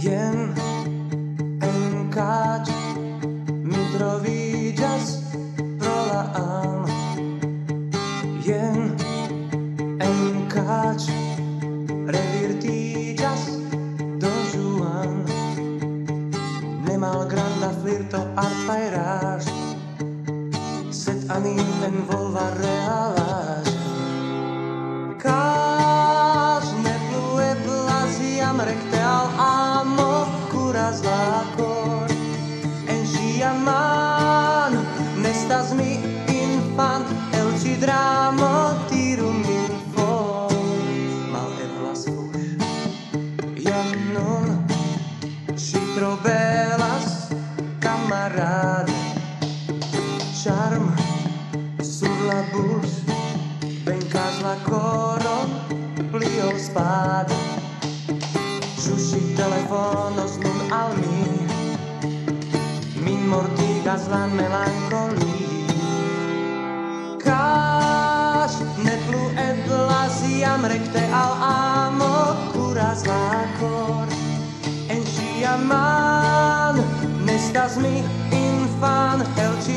jen enkáč, mitrový jazz prolaán. Jen enkáč, revirtý jazz do žuan. Nemal granda flirto art fajráž, set anín ten volva reala. El ci dramo tirum in for Mal eblas fush Io nun si trobelas camarade Charm sur la bouche Vencas la coron plio spade Giusci telefonos nun al mi Min mortigas la melancolia recte al amo curas la cor. En sia man nestas mi infan el ci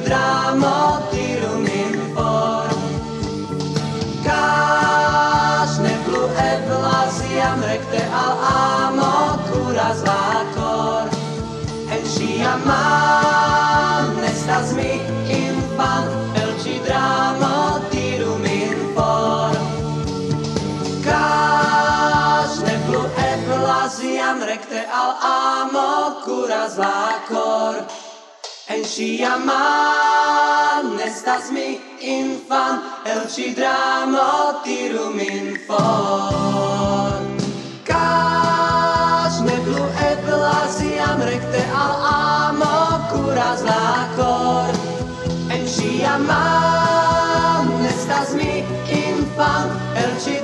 dramo tiru min for Cash ne plu eblas iam recte al amo curas la cor En sia man estas mi dramo tiru min for Cash ne plu eblas iam recte al amo curas la cor En ŝia man estas mi infan, el ŝi dramo tiru min for. Kaŝ ne plu eblas iam rekte al amo kuras la kor. En ŝia man estas mi infan, el ŝi